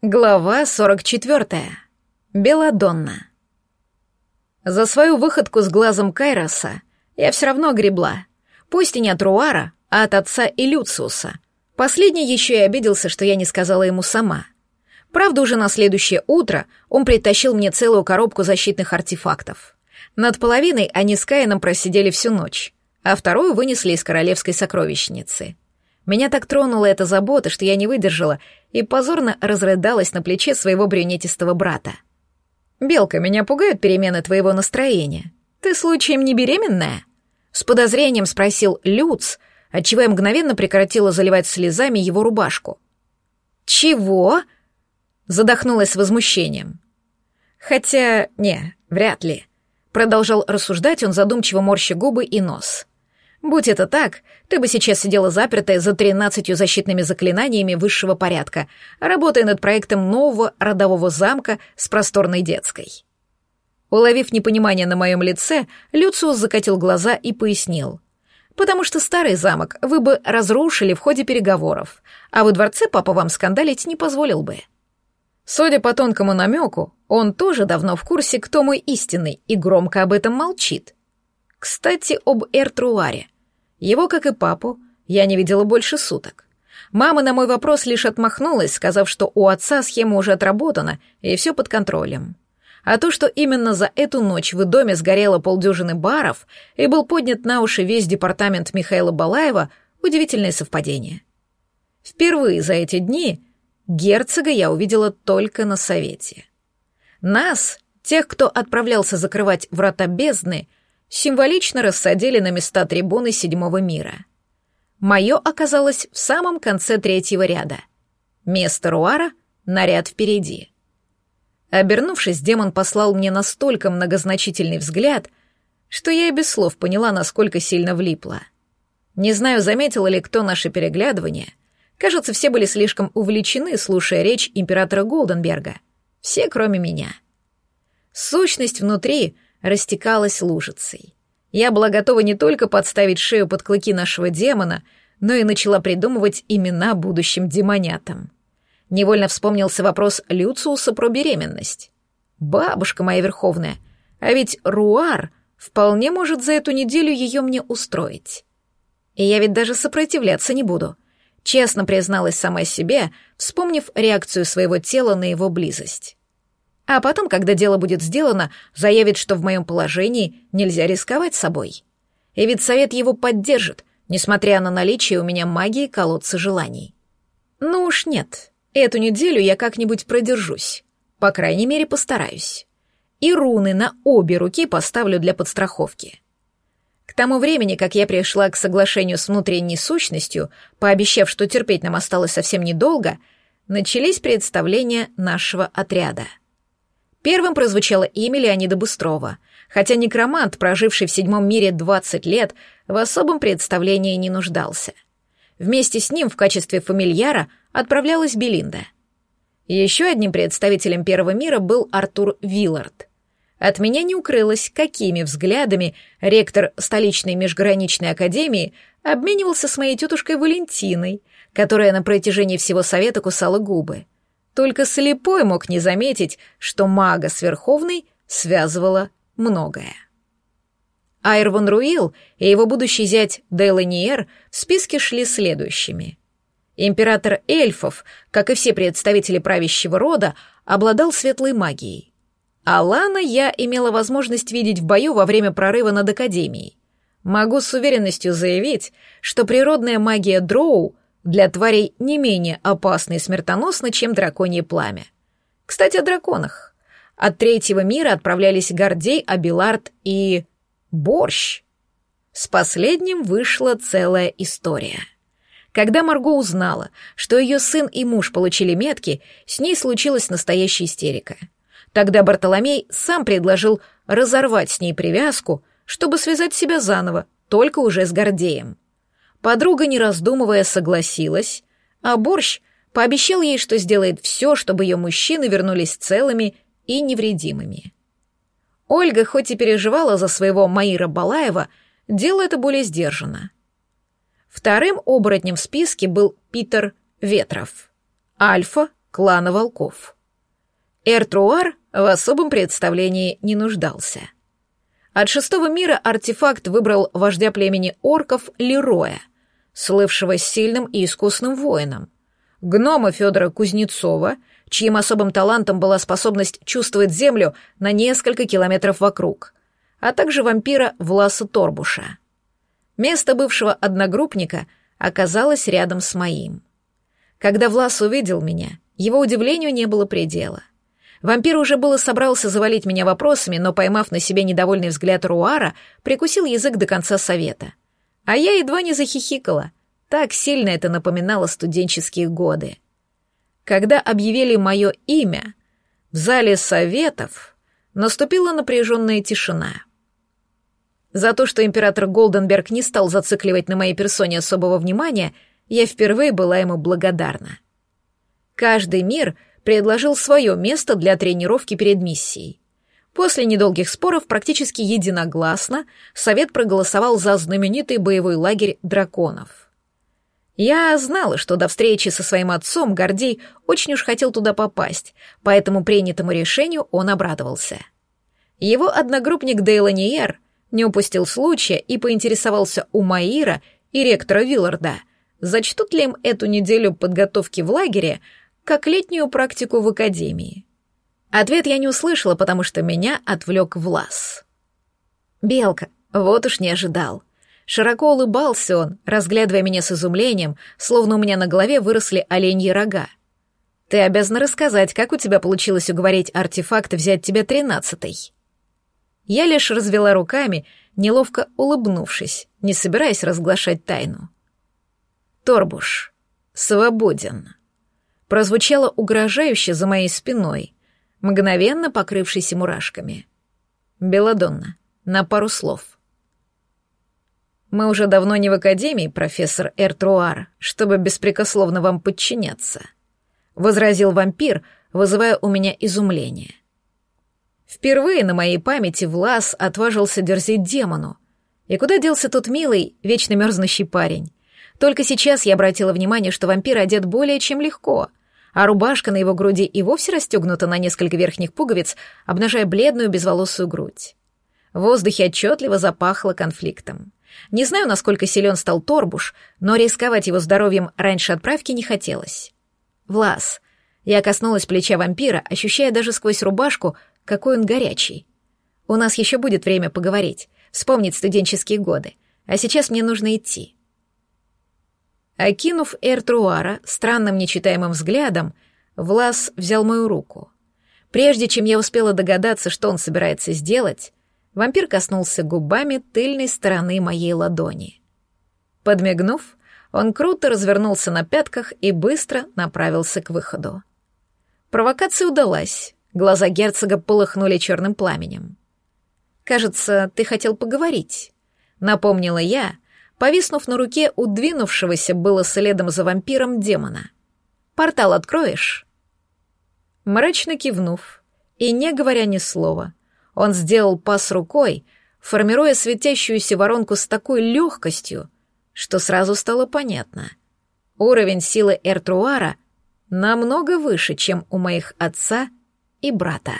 Глава 44. Беладонна. За свою выходку с глазом Кайроса я все равно гребла. Пусть и не от Руара, а от отца и Люциуса. Последний еще и обиделся, что я не сказала ему сама. Правда, уже на следующее утро он притащил мне целую коробку защитных артефактов. Над половиной они с Каином просидели всю ночь, а вторую вынесли из королевской сокровищницы — меня так тронула эта забота, что я не выдержала и позорно разрыдалась на плече своего брюнетистого брата. «Белка, меня пугают перемены твоего настроения. Ты случаем не беременная?» С подозрением спросил Люц, отчего я мгновенно прекратила заливать слезами его рубашку. «Чего?» Задохнулась с возмущением. «Хотя, не, вряд ли», — продолжал рассуждать он, задумчиво морща губы и нос. Будь это так, ты бы сейчас сидела запертая за тринадцатью защитными заклинаниями высшего порядка, работая над проектом нового родового замка с просторной детской. Уловив непонимание на моем лице, Люциус закатил глаза и пояснил. «Потому что старый замок вы бы разрушили в ходе переговоров, а во дворце папа вам скандалить не позволил бы». Судя по тонкому намеку, он тоже давно в курсе, кто мой истинный, и громко об этом молчит. Кстати, об Эртруаре. Его, как и папу, я не видела больше суток. Мама на мой вопрос лишь отмахнулась, сказав, что у отца схема уже отработана и все под контролем. А то, что именно за эту ночь в доме сгорело полдюжины баров и был поднят на уши весь департамент Михаила Балаева, удивительное совпадение. Впервые за эти дни герцога я увидела только на совете. Нас, тех, кто отправлялся закрывать врата бездны, символично рассадили на места трибуны седьмого мира. Мое оказалось в самом конце третьего ряда. Место Руара — наряд впереди. Обернувшись, демон послал мне настолько многозначительный взгляд, что я и без слов поняла, насколько сильно влипла. Не знаю, заметил ли кто наше переглядывание. Кажется, все были слишком увлечены, слушая речь императора Голденберга. Все, кроме меня. Сущность внутри — растекалась лужицей. Я была готова не только подставить шею под клыки нашего демона, но и начала придумывать имена будущим демонятам. Невольно вспомнился вопрос Люциуса про беременность. «Бабушка моя верховная, а ведь Руар вполне может за эту неделю ее мне устроить. И я ведь даже сопротивляться не буду», — честно призналась сама себе, вспомнив реакцию своего тела на его близость. А потом, когда дело будет сделано, заявит, что в моем положении нельзя рисковать собой. И ведь совет его поддержит, несмотря на наличие у меня магии колодца желаний. Ну уж нет, эту неделю я как-нибудь продержусь. По крайней мере, постараюсь. И руны на обе руки поставлю для подстраховки. К тому времени, как я пришла к соглашению с внутренней сущностью, пообещав, что терпеть нам осталось совсем недолго, начались представления нашего отряда — Первым прозвучало имя Леонида Быстрова, хотя некромант, проживший в седьмом мире 20 лет, в особом представлении не нуждался. Вместе с ним в качестве фамильяра отправлялась Белинда. Еще одним представителем первого мира был Артур Виллард. От меня не укрылось, какими взглядами ректор столичной межграничной академии обменивался с моей тетушкой Валентиной, которая на протяжении всего совета кусала губы — только слепой мог не заметить, что мага с Верховной связывало многое. Айрвон Руил и его будущий зять Деланиер в списке шли следующими. Император эльфов, как и все представители правящего рода, обладал светлой магией. Алана я имела возможность видеть в бою во время прорыва над Академией. Могу с уверенностью заявить, что природная магия Дроу для тварей не менее опасны и смертоносны, чем драконье пламя. Кстати, о драконах. От третьего мира отправлялись Гордей, Абилард и... Борщ. С последним вышла целая история. Когда Марго узнала, что ее сын и муж получили метки, с ней случилась настоящая истерика. Тогда Бартоломей сам предложил разорвать с ней привязку, чтобы связать себя заново, только уже с Гордеем. Подруга, не раздумывая, согласилась, а Борщ пообещал ей, что сделает все, чтобы ее мужчины вернулись целыми и невредимыми. Ольга, хоть и переживала за своего Маира Балаева, делала это более сдержанно. Вторым оборотнем в списке был Питер Ветров. Альфа, клана волков. Эртруар в особом представлении не нуждался. От шестого мира артефакт выбрал вождя племени орков Лероя, слывшего сильным и искусным воином, гнома Федора Кузнецова, чьим особым талантом была способность чувствовать землю на несколько километров вокруг, а также вампира Власа Торбуша. Место бывшего одногруппника оказалось рядом с моим. Когда Влас увидел меня, его удивлению не было предела. Вампир уже было собрался завалить меня вопросами, но, поймав на себе недовольный взгляд Руара, прикусил язык до конца совета. А я едва не захихикала. Так сильно это напоминало студенческие годы. Когда объявили мое имя, в зале советов наступила напряженная тишина. За то, что император Голденберг не стал зацикливать на моей персоне особого внимания, я впервые была ему благодарна. Каждый мир предложил свое место для тренировки перед миссией. После недолгих споров практически единогласно Совет проголосовал за знаменитый боевой лагерь драконов. Я знала, что до встречи со своим отцом Гордей очень уж хотел туда попасть, поэтому принятому решению он обрадовался. Его одногруппник Дейланиер — не упустил случая и поинтересовался у Маира и ректора Вилларда, зачтут ли им эту неделю подготовки в лагере как летнюю практику в академии. Ответ я не услышала, потому что меня отвлек Влас. «Белка, вот уж не ожидал». Широко улыбался он, разглядывая меня с изумлением, словно у меня на голове выросли оленьи рога. «Ты обязана рассказать, как у тебя получилось уговорить артефакт взять тебя тринадцатой». Я лишь развела руками, неловко улыбнувшись, не собираясь разглашать тайну. «Торбуш, свободен», прозвучало угрожающе за моей спиной, мгновенно покрывшейся мурашками. «Беладонна, на пару слов». «Мы уже давно не в академии, профессор Эртруар, чтобы беспрекословно вам подчиняться», — возразил вампир, вызывая у меня изумление. Впервые на моей памяти Влас отважился дерзить демону. И куда делся тот милый, вечно мерзнущий парень? Только сейчас я обратила внимание, что вампир одет более чем легко, а рубашка на его груди и вовсе расстегнута на несколько верхних пуговиц, обнажая бледную безволосую грудь. В воздухе отчетливо запахло конфликтом. Не знаю, насколько силен стал Торбуш, но рисковать его здоровьем раньше отправки не хотелось. «Влас!» Я коснулась плеча вампира, ощущая даже сквозь рубашку, какой он горячий. У нас еще будет время поговорить, вспомнить студенческие годы, а сейчас мне нужно идти. Окинув Эртруара странным нечитаемым взглядом, Влас взял мою руку. Прежде чем я успела догадаться, что он собирается сделать, вампир коснулся губами тыльной стороны моей ладони. Подмигнув, он круто развернулся на пятках и быстро направился к выходу. Провокация удалась, Глаза герцога полыхнули черным пламенем. «Кажется, ты хотел поговорить», — напомнила я, повиснув на руке удвинувшегося было следом за вампиром демона. «Портал откроешь?» Мрачно кивнув и не говоря ни слова, он сделал пас рукой, формируя светящуюся воронку с такой легкостью, что сразу стало понятно. Уровень силы Эртруара намного выше, чем у моих отца и брата.